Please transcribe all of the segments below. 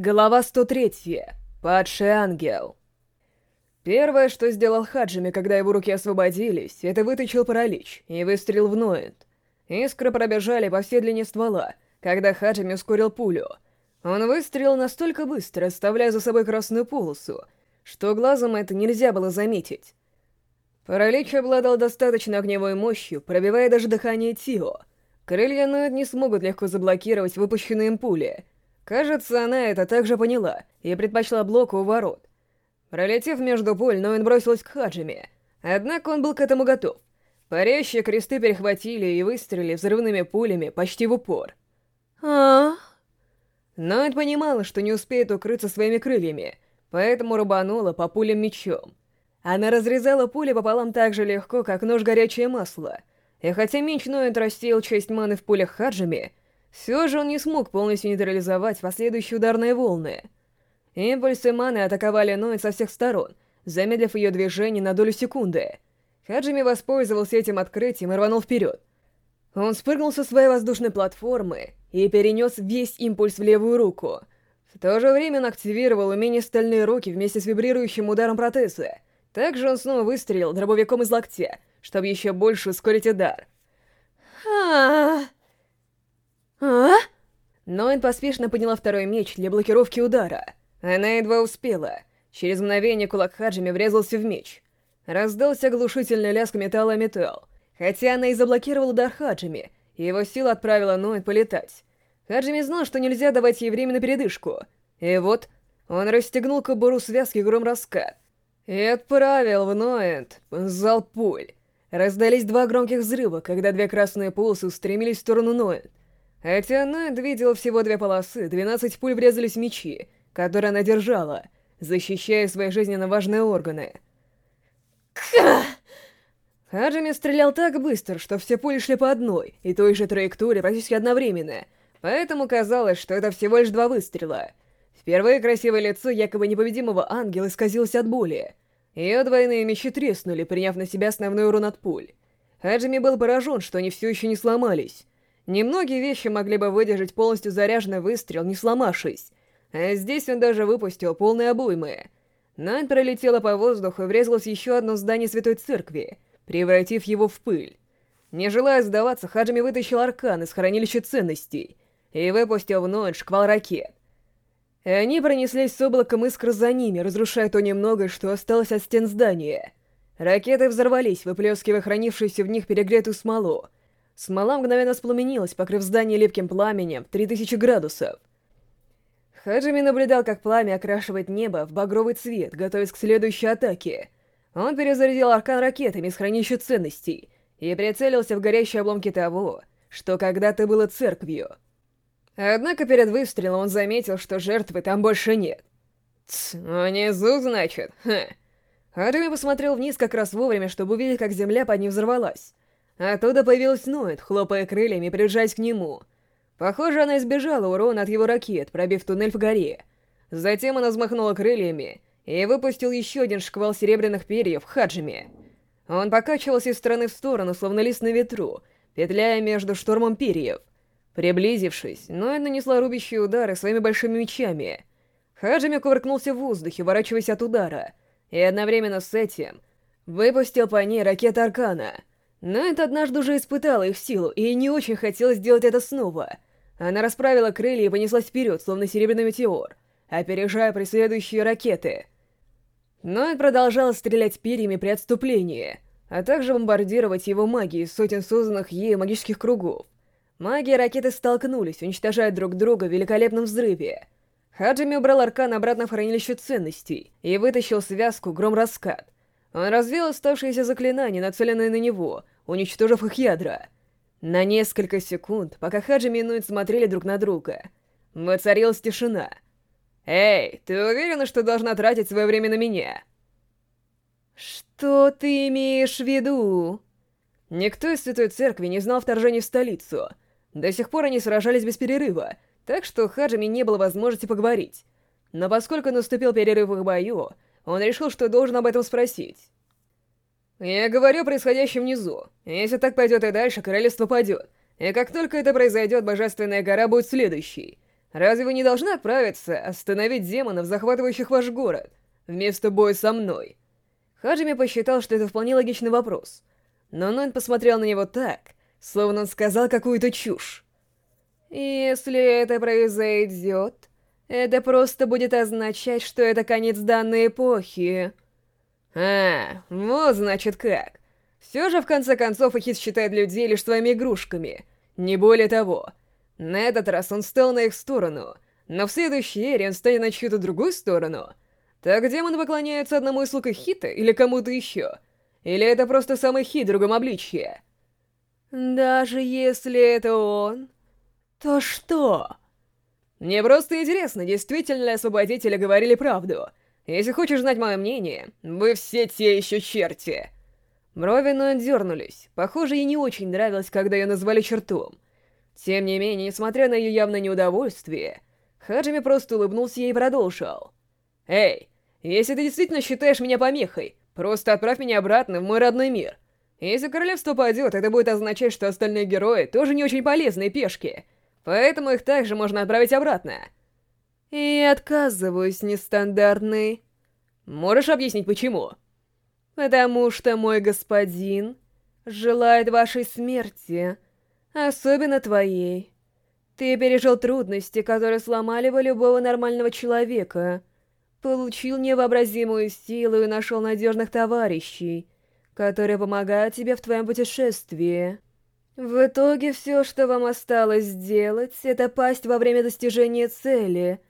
Глава 103. Падший ангел. Первое, что сделал Хаджими, когда его руки освободились, это вытащил паралич и выстрелил в Ноэнд. Искры пробежали по всей длине ствола, когда Хаджими ускорил пулю. Он выстрелил настолько быстро, оставляя за собой красную полосу, что глазом это нельзя было заметить. Паралич обладал достаточно огневой мощью, пробивая даже дыхание Тио. Крылья Ноэнд не смогут легко заблокировать выпущенные им пули — Кажется, она это также поняла и предпочла блоку у ворот. Пролетев между пуль, Ноэн бросилась к Хаджиме. Однако он был к этому готов. Парящие кресты перехватили и выстрелили взрывными пулями почти в упор. а Ноэн понимала, что не успеет укрыться своими крыльями, поэтому рубанула по пулям мечом. Она разрезала пули пополам так же легко, как нож горячее масло. И хотя меч Ноэн растил часть маны в пулях Хаджими, все же он не смог полностью нейтрализовать последующие ударные волны. Импульсы маны атаковали Ноид со всех сторон, замедлив ее движение на долю секунды. Хаджими воспользовался этим открытием и рванул вперед. Он спрыгнул со своей воздушной платформы и перенес весь импульс в левую руку. В то же время он активировал умение «Стальные руки» вместе с вибрирующим ударом протеза. Также он снова выстрелил дробовиком из локтя, чтобы еще больше ускорить удар. а «А?» Ноэн поспешно подняла второй меч для блокировки удара. Она едва успела. Через мгновение кулак Хаджими врезался в меч. Раздался оглушительный лязг металла металл. Хотя она и заблокировала удар Хаджими, его сила отправила Ноэн полетать. Хаджими знал, что нельзя давать ей время на передышку. И вот, он расстегнул кобуру связки гром раскат. И отправил в Ноэнд зал пуль. Раздались два громких взрыва, когда две красные полосы устремились в сторону Ноэнд. Хотя она видела всего две полосы, 12 пуль врезались в мечи, которые она держала, защищая свои жизненно важные органы. Ка! Хаджими стрелял так быстро, что все пули шли по одной и той же траектории практически одновременно, поэтому казалось, что это всего лишь два выстрела. Впервые красивое лицо якобы непобедимого ангела исказилось от боли. Ее двойные мечи треснули, приняв на себя основной урон от пуль. Хаджими был поражен, что они все еще не сломались. Немногие вещи могли бы выдержать полностью заряженный выстрел, не сломавшись. А здесь он даже выпустил полные обоймы. Нань пролетела по воздуху и врезалась в еще одно здание Святой Церкви, превратив его в пыль. Не желая сдаваться, Хаджими вытащил аркан из хранилища ценностей и выпустил в ночь шквал ракет. И они пронеслись с облаком искр за ними, разрушая то немногое, что осталось от стен здания. Ракеты взорвались, выплескивая хранившуюся в них перегретую смолу, Смола мгновенно спламенилась, покрыв здание липким пламенем 3000 градусов. Хаджими наблюдал, как пламя окрашивает небо в багровый цвет, готовясь к следующей атаке. Он перезарядил аркан ракетами из хранилища ценностей и прицелился в горящие обломки того, что когда-то было церковью. Однако перед выстрелом он заметил, что жертвы там больше нет. «Тсс, внизу, значит? Ха!» Хаджими посмотрел вниз как раз вовремя, чтобы увидеть, как земля под ним взорвалась. Оттуда появилась Ноэт, хлопая крыльями и приближаясь к нему. Похоже, она избежала урона от его ракет, пробив туннель в горе. Затем она взмахнула крыльями и выпустил еще один шквал серебряных перьев Хаджими. Он покачивался из стороны в сторону, словно лист на ветру, петляя между штормом перьев. Приблизившись, Ноэт нанесла рубящие удары своими большими мечами. Хаджими кувыркнулся в воздухе, ворачиваясь от удара, и одновременно с этим выпустил по ней ракет Аркана — но это однажды уже испытала их силу, и ей не очень хотелось сделать это снова. Она расправила крылья и понеслась вперед, словно серебряный метеор, опережая преследующие ракеты. Но и продолжала стрелять перьями при отступлении, а также бомбардировать его магией сотен созданных ею магических кругов. Маги и ракеты столкнулись, уничтожая друг друга в великолепном взрыве. Хаджими убрал аркан обратно в хранилище ценностей и вытащил связку «Гром-раскат», он развел оставшиеся заклинания, нацеленные на него, уничтожив их ядра. На несколько секунд, пока Хаджи и Нуит смотрели друг на друга, воцарилась тишина. «Эй, ты уверена, что должна тратить свое время на меня?» «Что ты имеешь в виду?» Никто из Святой Церкви не знал вторжения в столицу. До сих пор они сражались без перерыва, так что Хаджими не было возможности поговорить. Но поскольку наступил перерыв в их бою, он решил, что должен об этом спросить. «Я говорю о происходящем внизу. Если так пойдет и дальше, королевство падет. И как только это произойдет, Божественная гора будет следующей. Разве вы не должны отправиться остановить демонов, захватывающих ваш город, вместо боя со мной? Хаджими посчитал, что это вполне логичный вопрос. Но Нойн посмотрел на него так, словно он сказал какую-то чушь. «Если это произойдет, это просто будет означать, что это конец данной эпохи». «А, вот значит как. Все же, в конце концов, Ахис считает людей лишь своими игрушками. Не более того. На этот раз он встал на их сторону, но в следующей эре он станет на чью-то другую сторону. Так демон поклоняется одному из слуг Хита или кому-то еще? Или это просто самый Хит в другом обличье? Даже если это он, то что? Мне просто интересно, действительно ли освободители говорили правду. Если хочешь знать мое мнение, вы все те еще черти. Брови Ноя дернулись. Похоже, ей не очень нравилось, когда ее назвали чертом. Тем не менее, несмотря на ее явное неудовольствие, Хаджими просто улыбнулся ей и продолжил. «Эй, если ты действительно считаешь меня помехой, просто отправь меня обратно в мой родной мир. Если королевство падет, это будет означать, что остальные герои тоже не очень полезные пешки, поэтому их также можно отправить обратно». «И отказываюсь, нестандартный». «Можешь объяснить, почему?» потому что мой господин желает вашей смерти, особенно твоей. Ты пережил трудности, которые сломали бы любого нормального человека, получил невообразимую силу и нашел надежных товарищей, которые помогают тебе в твоем путешествии. В итоге все, что вам осталось сделать, это пасть во время достижения цели.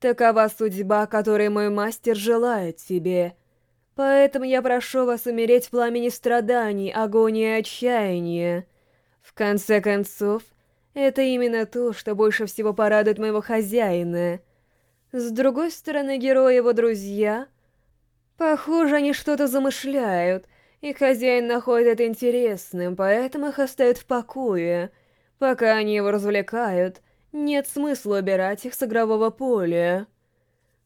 Такова судьба, которой мой мастер желает тебе — Поэтому я прошу вас умереть в пламени страданий, агонии и отчаяния. В конце концов, это именно то, что больше всего порадует моего хозяина. С другой стороны, герои его друзья... Похоже, они что-то замышляют, и хозяин находит это интересным, поэтому их оставят в покое. Пока они его развлекают, нет смысла убирать их с игрового поля.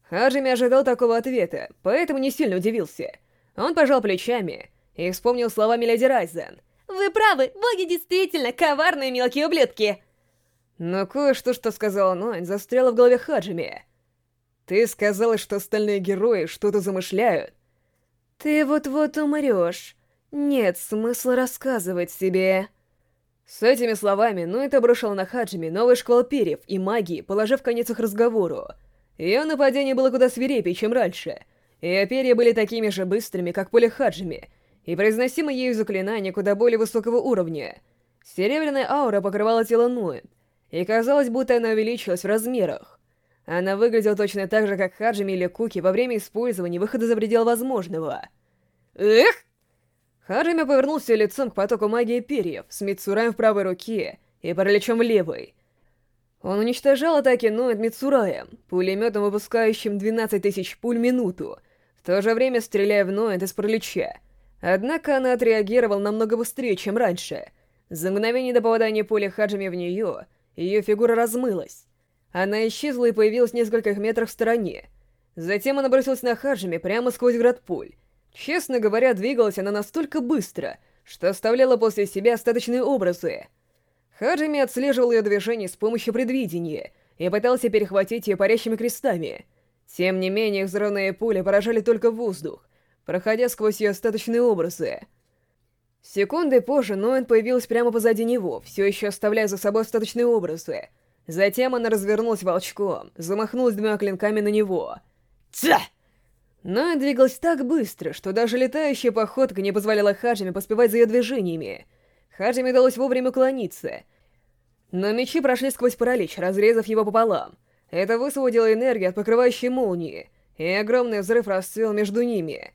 Хаджими ожидал такого ответа, поэтому не сильно удивился. Он пожал плечами и вспомнил слова Миледи Райзен. «Вы правы, боги действительно коварные мелкие ублюдки!» Но кое-что, что сказал Нойн, застряло в голове Хаджими. «Ты сказала, что остальные герои что-то замышляют?» «Ты вот-вот умрешь. Нет смысла рассказывать себе». С этими словами Нойт обрушил на Хаджими новый шквал перьев и магии, положив конец их разговору. Ее нападение было куда свирепее, чем раньше. Ее перья были такими же быстрыми, как поле Хаджими, и произносимые ею заклинания куда более высокого уровня. Серебряная аура покрывала тело Нуэн, и казалось, будто она увеличилась в размерах. Она выглядела точно так же, как Хаджими или Куки во время использования выхода за предел возможного. Эх! Хаджими повернулся лицом к потоку магии перьев с Мицураем в правой руке и параличом в левой — он уничтожал атаки Ноэд Мицураем, пулеметом, выпускающим 12 тысяч пуль в минуту, в то же время стреляя в Ноэд из паралича. Однако она отреагировала намного быстрее, чем раньше. За мгновение до попадания пули Хаджими в нее, ее фигура размылась. Она исчезла и появилась в нескольких метрах в стороне. Затем она бросилась на Хаджими прямо сквозь град пуль. Честно говоря, двигалась она настолько быстро, что оставляла после себя остаточные образы — Хаджими отслеживал ее движение с помощью предвидения и пытался перехватить ее парящими крестами. Тем не менее, взрывные пули поражали только воздух, проходя сквозь ее остаточные образы. Секунды позже Ноэн появилась прямо позади него, все еще оставляя за собой остаточные образы. Затем она развернулась волчком, замахнулась двумя клинками на него. Ца! Ноэн двигалась так быстро, что даже летающая походка не позволяла Хаджиме поспевать за ее движениями — Хаджиме удалось вовремя уклониться. Но мечи прошли сквозь паралич, разрезав его пополам. Это высвободило энергию от покрывающей молнии, и огромный взрыв расцвел между ними.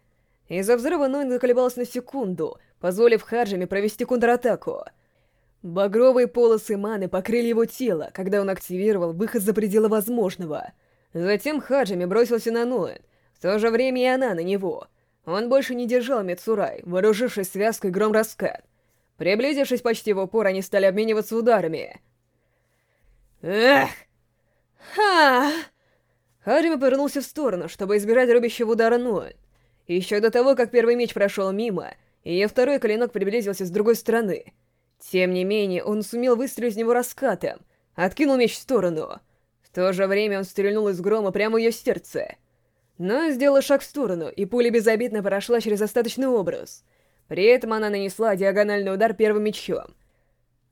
Из-за взрыва Нойн заколебалась на секунду, позволив Хаджиме провести контратаку. Багровые полосы маны покрыли его тело, когда он активировал выход за пределы возможного. Затем Хаджими бросился на Ноэн, в то же время и она на него. Он больше не держал Мицурай, вооружившись связкой гром-раскат. Приблизившись почти в упор, они стали обмениваться ударами. Эх! Ха! Хаджима повернулся в сторону, чтобы избежать рубящего удара Ноэ. Еще до того, как первый меч прошел мимо, ее второй клинок приблизился с другой стороны. Тем не менее, он сумел выстрелить в него раскатом, откинул меч в сторону. В то же время он стрельнул из грома прямо в ее сердце. Но сделала шаг в сторону, и пуля безобидно прошла через остаточный образ. При этом она нанесла диагональный удар первым мечом.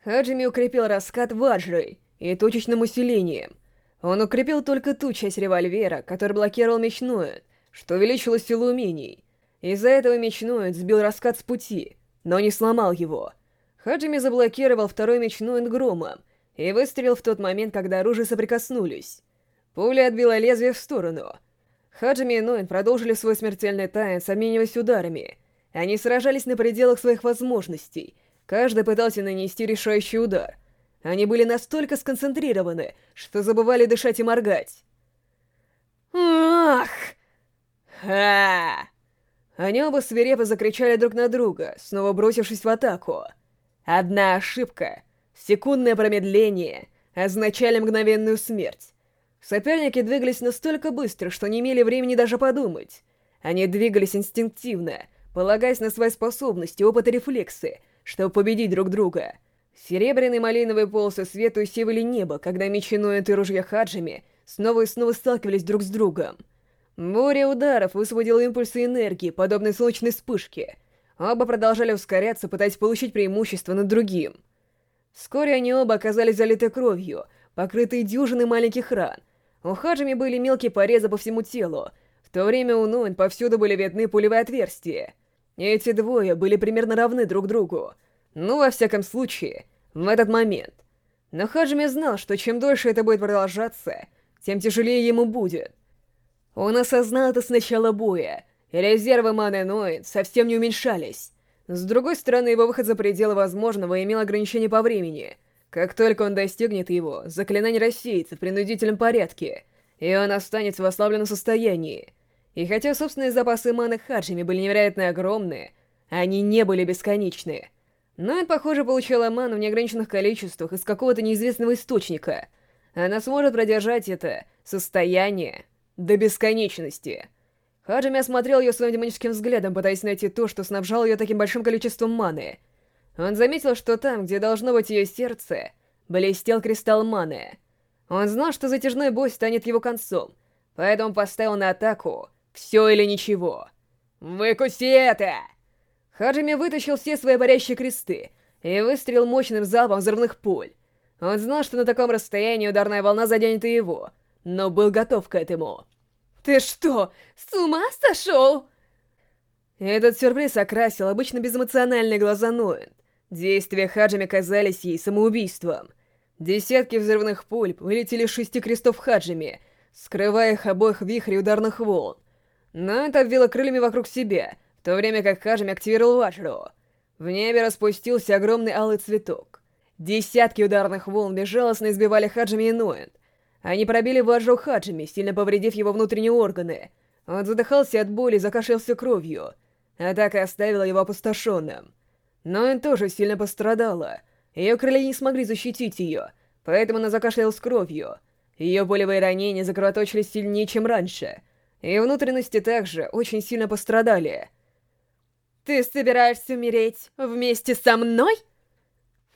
Хаджими укрепил раскат ваджрой и точечным усилением. Он укрепил только ту часть револьвера, который блокировал мечную, что увеличило силу умений. Из-за этого мечной сбил раскат с пути, но не сломал его. Хаджими заблокировал второй мечной громом и выстрелил в тот момент, когда оружия соприкоснулись. Пуля отбила лезвие в сторону. Хаджими и Ноин продолжили свой смертельный танец, обмениваясь ударами. Они сражались на пределах своих возможностей. Каждый пытался нанести решающий удар. Они были настолько сконцентрированы, что забывали дышать и моргать. «Ах!» «Ха!» Они оба свирепо закричали друг на друга, снова бросившись в атаку. Одна ошибка, секундное промедление означали мгновенную смерть. Соперники двигались настолько быстро, что не имели времени даже подумать. Они двигались инстинктивно, полагаясь на свои способности, опыт и рефлексы, чтобы победить друг друга. Серебряные малиновые полосы света усеивали небо, когда мечи Ноэт и ружья Хаджими снова и снова сталкивались друг с другом. Буря ударов высвободила импульсы энергии, подобные солнечной вспышке. Оба продолжали ускоряться, пытаясь получить преимущество над другим. Вскоре они оба оказались залиты кровью, покрытые дюжиной маленьких ран. У Хаджими были мелкие порезы по всему телу, в то время у Нуэн повсюду были видны пулевые отверстия. Эти двое были примерно равны друг другу. Ну, во всяком случае, в этот момент. Но Хаджими знал, что чем дольше это будет продолжаться, тем тяжелее ему будет. Он осознал это с начала боя, резервы маны Ноид совсем не уменьшались. С другой стороны, его выход за пределы возможного имел ограничение по времени. Как только он достигнет его, заклинание рассеется в принудительном порядке, и он останется в ослабленном состоянии. И хотя собственные запасы маны Хаджими были невероятно огромные, они не были бесконечны. Ноид, похоже, получала ману в неограниченных количествах из какого-то неизвестного источника. Она сможет продержать это состояние до бесконечности. Хаджими осмотрел ее своим демоническим взглядом, пытаясь найти то, что снабжало ее таким большим количеством маны. Он заметил, что там, где должно быть ее сердце, блестел кристалл маны. Он знал, что затяжной бой станет его концом, поэтому поставил на атаку «Все или ничего». «Выкуси это!» Хаджими вытащил все свои парящие кресты и выстрелил мощным залпом взрывных пуль. Он знал, что на таком расстоянии ударная волна заденет и его — но был готов к этому. «Ты что, с ума сошел?» Этот сюрприз окрасил обычно безэмоциональные глаза Ноэн. Действия Хаджами казались ей самоубийством. Десятки взрывных пуль вылетели шести крестов Хаджими, скрывая их обоих в вихре ударных волн. Но это обвило крыльями вокруг себя, в то время как Хаджими активировал Ваджру. В небе распустился огромный алый цветок. Десятки ударных волн безжалостно избивали Хаджими и Ноэн, они пробили Ваджо Хаджими, сильно повредив его внутренние органы. Он задыхался от боли и закашлялся кровью. Атака оставила его опустошенным. Но он тоже сильно пострадала. Ее крылья не смогли защитить ее, поэтому она закашлялась кровью. Ее болевые ранения закровоточились сильнее, чем раньше. И внутренности также очень сильно пострадали. «Ты собираешься умереть вместе со мной?»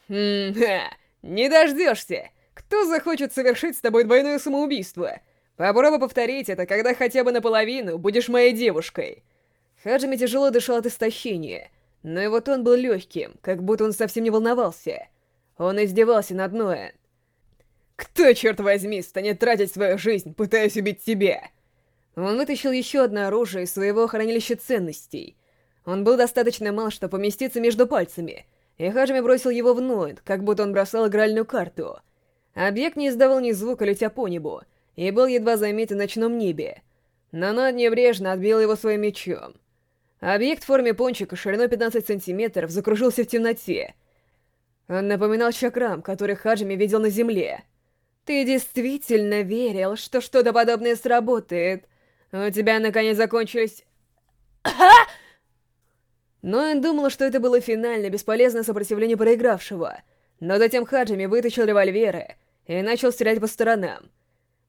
«Хм, ха, не дождешься!» Кто захочет совершить с тобой двойное самоубийство? Попробуй повторить это, когда хотя бы наполовину будешь моей девушкой. Хаджими тяжело дышал от истощения, но его тон был легким, как будто он совсем не волновался. Он издевался над Ноэн. «Кто, черт возьми, станет тратить свою жизнь, пытаясь убить тебя?» Он вытащил еще одно оружие из своего хранилища ценностей. Он был достаточно мал, чтобы поместиться между пальцами, и Хаджими бросил его в Ноэн, как будто он бросал игральную карту — Объект не издавал ни звука, летя по небу, и был едва заметен в ночном небе. Но Над небрежно отбил его своим мечом. Объект в форме пончика шириной 15 сантиметров закружился в темноте. Он напоминал чакрам, который Хаджими видел на земле. «Ты действительно верил, что что-то подобное сработает? У тебя, наконец, закончились...» Но он думал, что это было финальное, бесполезное сопротивление проигравшего. Но затем Хаджими вытащил револьверы и начал стрелять по сторонам.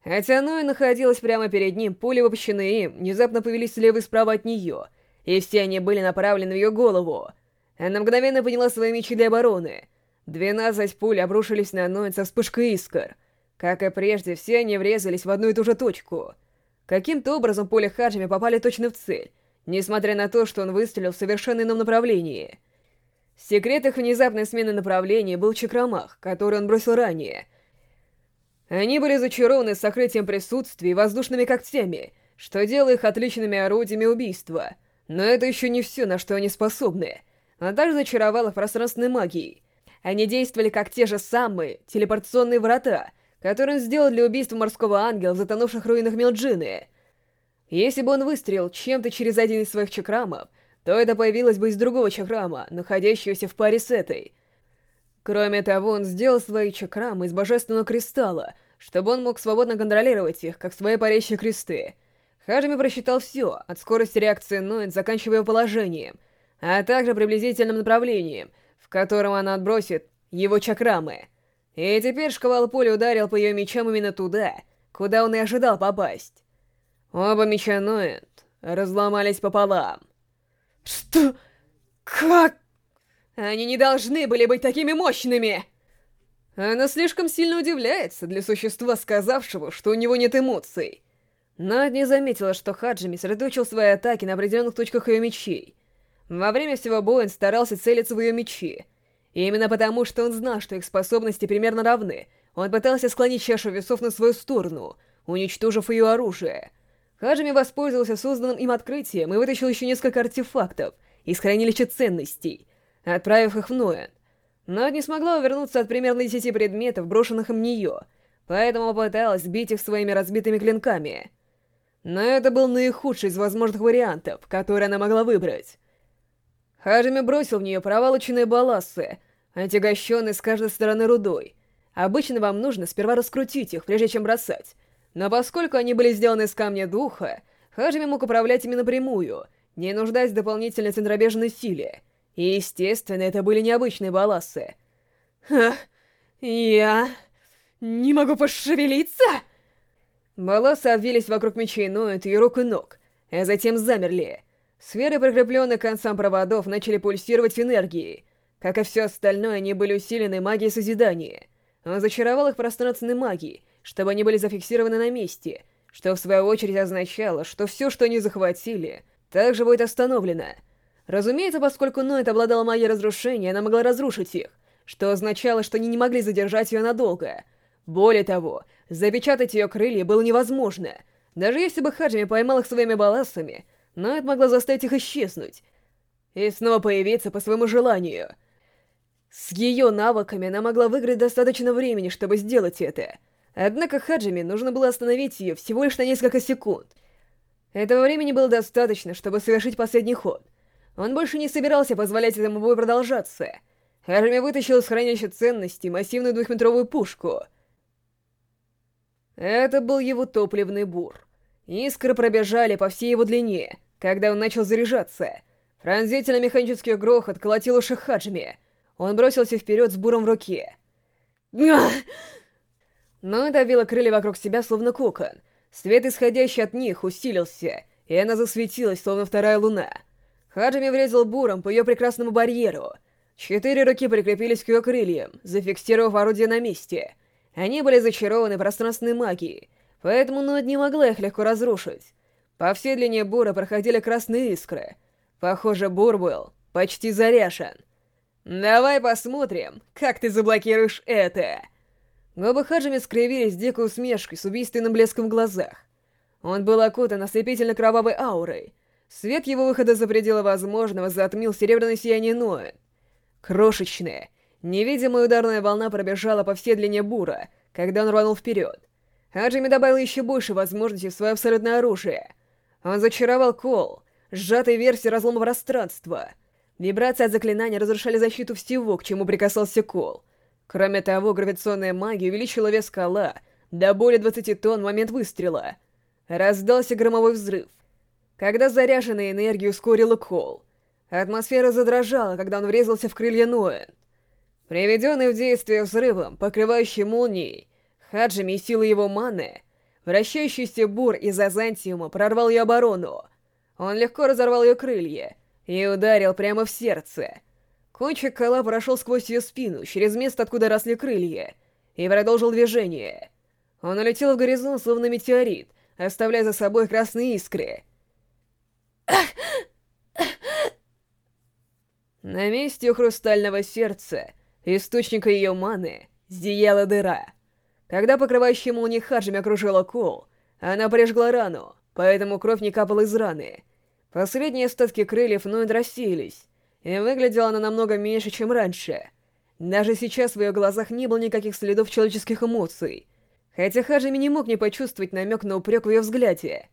Хотя Ной находилась прямо перед ним, пули, выпущенные им, внезапно повелись слева и справа от нее, и все они были направлены в ее голову. Она мгновенно поняла свои мечи для обороны. Двенадцать пуль обрушились на Ной со вспышкой искр. Как и прежде, все они врезались в одну и ту же точку. Каким-то образом поле Хаджими попали точно в цель, несмотря на то, что он выстрелил в совершенно ином направлении. Секрет их внезапной смены направления был в чакрамах, который он бросил ранее. Они были зачарованы сокрытием присутствия и воздушными когтями, что делало их отличными орудиями убийства. Но это еще не все, на что они способны. Он также зачаровал их пространственной магией. Они действовали как те же самые телепортационные врата, которые он сделал для убийства морского ангела в затонувших руинах Мелджины. Если бы он выстрелил чем-то через один из своих чакрамов, то это появилось бы из другого чакрама, находящегося в паре с этой. Кроме того, он сделал свои чакрамы из божественного кристалла, чтобы он мог свободно контролировать их, как свои парящие кресты. Хаджими просчитал все, от скорости реакции Ноин, заканчивая положением, а также приблизительным направлением, в котором она отбросит его чакрамы. И теперь шквал пули ударил по ее мечам именно туда, куда он и ожидал попасть. Оба меча Ноэнд разломались пополам. Что? Как? Они не должны были быть такими мощными! Она слишком сильно удивляется для существа, сказавшего, что у него нет эмоций. Над не заметила, что Хаджими сосредоточил свои атаки на определенных точках ее мечей. Во время всего боя он старался целиться в ее мечи. И именно потому, что он знал, что их способности примерно равны, он пытался склонить чашу весов на свою сторону, уничтожив ее оружие. Хаджими воспользовался созданным им открытием и вытащил еще несколько артефактов из хранилища ценностей, отправив их в Ноэн. Но не смогла увернуться от примерно десяти предметов, брошенных им нее, поэтому попыталась бить их своими разбитыми клинками. Но это был наихудший из возможных вариантов, которые она могла выбрать. Хаджими бросил в нее проволоченные балласы, отягощенные с каждой стороны рудой. Обычно вам нужно сперва раскрутить их, прежде чем бросать, но поскольку они были сделаны из камня духа, Хаджими мог управлять ими напрямую, не нуждаясь в дополнительной центробежной силе. И, естественно, это были необычные балласы. Ха, я... не могу пошевелиться? Балласы обвились вокруг мечей Ноэт и рук и ног, а затем замерли. Сферы, прикрепленные к концам проводов, начали пульсировать энергией. Как и все остальное, они были усилены магией созидания. Он зачаровал их пространственной магией, чтобы они были зафиксированы на месте, что в свою очередь означало, что все, что они захватили, также будет остановлено. Разумеется, поскольку Ноэт обладала магией разрушения, она могла разрушить их, что означало, что они не могли задержать ее надолго. Более того, запечатать ее крылья было невозможно. Даже если бы Хаджими поймал их своими балластами, Ноэт могла заставить их исчезнуть и снова появиться по своему желанию. С ее навыками она могла выиграть достаточно времени, чтобы сделать это — Однако Хаджими нужно было остановить ее всего лишь на несколько секунд. Этого времени было достаточно, чтобы совершить последний ход. Он больше не собирался позволять этому бою продолжаться. Хаджими вытащил из хранилища ценностей массивную двухметровую пушку. Это был его топливный бур. Искры пробежали по всей его длине, когда он начал заряжаться. Пронзительно механический грохот колотил уши Хаджими. Он бросился вперед с буром в руке. Но давила крылья вокруг себя, словно кокон. Свет, исходящий от них, усилился, и она засветилась, словно вторая луна. Хаджими врезал буром по ее прекрасному барьеру. Четыре руки прикрепились к ее крыльям, зафиксировав орудие на месте. Они были зачарованы пространственной магией, поэтому Нод не могла их легко разрушить. По всей длине бура проходили красные искры. Похоже, бур был почти заряжен. «Давай посмотрим, как ты заблокируешь это!» Губы Хаджими скривились дикой усмешкой с убийственным блеском в глазах. Он был окутан ослепительно-кровавой аурой. Свет его выхода за пределы возможного затмил серебряное сияние Ноэ. Крошечная, невидимая ударная волна пробежала по всей длине бура, когда он рванул вперед. Хаджими добавил еще больше возможностей в свое абсолютное оружие. Он зачаровал кол, сжатой версии разлома пространства. Вибрации от заклинания разрушали защиту всего, к чему прикасался кол — Кроме того, гравитационная магия увеличила вес скала до более 20 тонн в момент выстрела. Раздался громовой взрыв. Когда заряженная энергия ускорила кол, атмосфера задрожала, когда он врезался в крылья Ноэн. Приведенный в действие взрывом, покрывающий молнией, хаджами и силой его маны, вращающийся бур из азантиума прорвал ее оборону. Он легко разорвал ее крылья и ударил прямо в сердце — Кончик кола прошел сквозь ее спину, через место, откуда росли крылья, и продолжил движение. Он улетел в горизонт, словно метеорит, оставляя за собой красные искры. На месте хрустального сердца, источника ее маны, зияла дыра. Когда покрывающая молния Хаджими окружила Кол, она прижгла рану, поэтому кровь не капала из раны. Последние остатки крыльев Нойд рассеялись, и выглядела она намного меньше, чем раньше. Даже сейчас в ее глазах не было никаких следов человеческих эмоций, хотя Хаджими не мог не почувствовать намек на упрек в ее взгляде.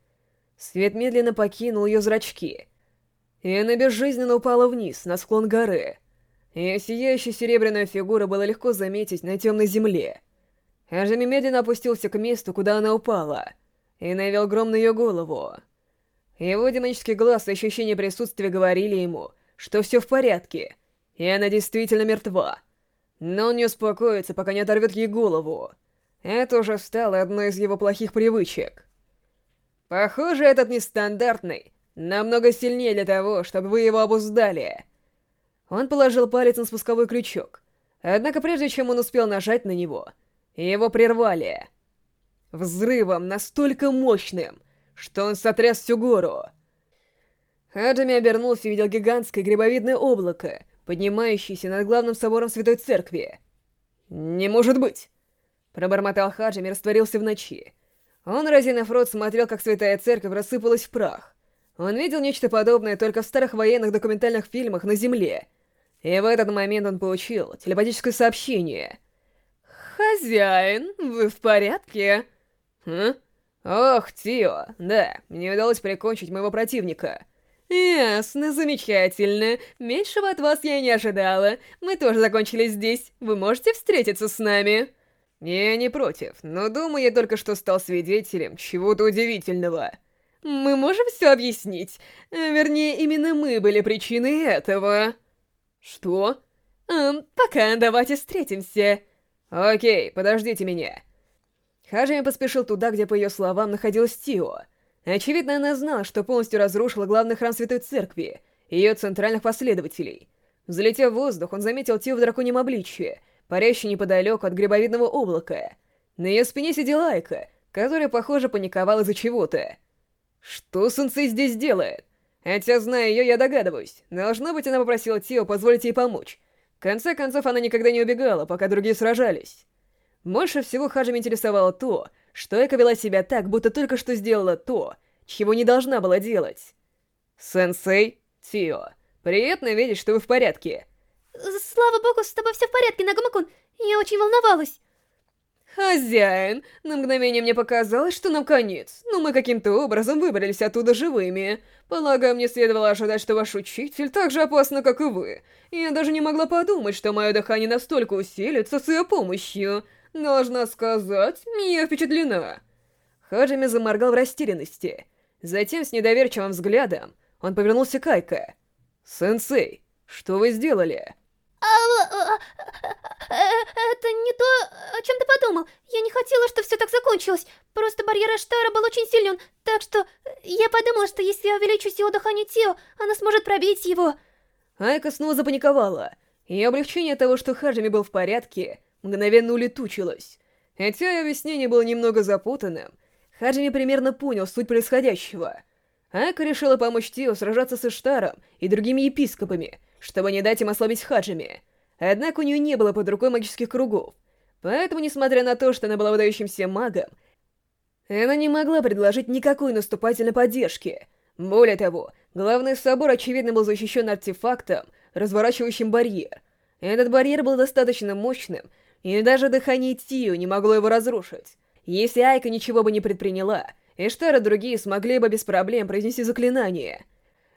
Свет медленно покинул ее зрачки, и она безжизненно упала вниз, на склон горы. Ее сияющая серебряная фигура было легко заметить на темной земле. Хаджими медленно опустился к месту, куда она упала, и навел гром на ее голову. Его демонический глаз и ощущение присутствия говорили ему, что все в порядке, и она действительно мертва. Но он не успокоится, пока не оторвет ей голову. Это уже стало одной из его плохих привычек. Похоже, этот нестандартный намного сильнее для того, чтобы вы его обуздали. Он положил палец на спусковой крючок. Однако прежде чем он успел нажать на него, его прервали. Взрывом настолько мощным, что он сотряс всю гору. Хаджими обернулся и видел гигантское грибовидное облако, поднимающееся над главным собором Святой Церкви. «Не может быть!» Пробормотал Хаджими и растворился в ночи. Он, разинув рот, смотрел, как Святая Церковь рассыпалась в прах. Он видел нечто подобное только в старых военных документальных фильмах на Земле. И в этот момент он получил телепатическое сообщение. «Хозяин, вы в порядке?» «Хм?» «Ох, Тио, да, мне удалось прикончить моего противника». «Ясно, замечательно. Меньшего от вас я не ожидала. Мы тоже закончили здесь. Вы можете встретиться с нами?» «Я не против, но думаю, я только что стал свидетелем чего-то удивительного». «Мы можем все объяснить. Вернее, именно мы были причиной этого». «Что?» эм, «Пока, давайте встретимся». «Окей, подождите меня». Хаджими поспешил туда, где, по ее словам, находилась Тио. Очевидно, она знала, что полностью разрушила главный храм Святой Церкви и ее центральных последователей. Взлетев в воздух, он заметил Тио в драконьем обличье, парящей неподалеку от грибовидного облака. На ее спине сидела Айка, которая, похоже, паниковала из-за чего-то. Что Сенсей здесь делает? Хотя, зная ее, я догадываюсь. Должно быть, она попросила Тио позволить ей помочь. В конце концов, она никогда не убегала, пока другие сражались. Больше всего Хаджими интересовало то, что Эка вела себя так, будто только что сделала то, чего не должна была делать. «Сенсей, Тио, приятно видеть, что вы в порядке». «Слава богу, с тобой все в порядке, Нагумакун. Я очень волновалась». «Хозяин, на мгновение мне показалось, что нам конец, но мы каким-то образом выбрались оттуда живыми. Полагаю, мне следовало ожидать, что ваш учитель так же опасно, как и вы. Я даже не могла подумать, что мое дыхание настолько усилится с ее помощью. Должна сказать, я впечатлена. Хаджими заморгал в растерянности. Затем, с недоверчивым взглядом, он повернулся к Айка. «Сенсей, что вы сделали?» А, а, а, это не то, о чем ты подумал. Я не хотела, чтобы все так закончилось. Просто барьер Эштара был очень силен, так что я подумала, что если я увеличу силу дыхания Тио, она сможет пробить его. Айка снова запаниковала, и облегчение того, что Хаджими был в порядке, мгновенно улетучилось. Хотя и объяснение было немного запутанным, Хаджими примерно понял суть происходящего. Ака решила помочь Тио сражаться с Иштаром и другими епископами, чтобы не дать им ослабить Хаджими. Однако у нее не было под рукой магических кругов, поэтому, несмотря на то, что она была выдающимся магом, она не могла предложить никакой наступательной поддержки. Более того, главный собор, очевидно, был защищен артефактом, разворачивающим барьер. Этот барьер был достаточно мощным, и даже дыхание Тио не могло его разрушить. Если Айка ничего бы не предприняла, Эштар и другие смогли бы без проблем произнести заклинание.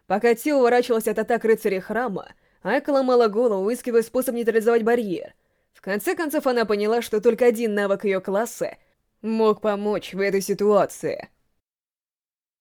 Пока Тио уворачивалась от атак рыцарей храма, Айка ломала голову, выискивая способ нейтрализовать барьер. В конце концов, она поняла, что только один навык ее класса мог помочь в этой ситуации —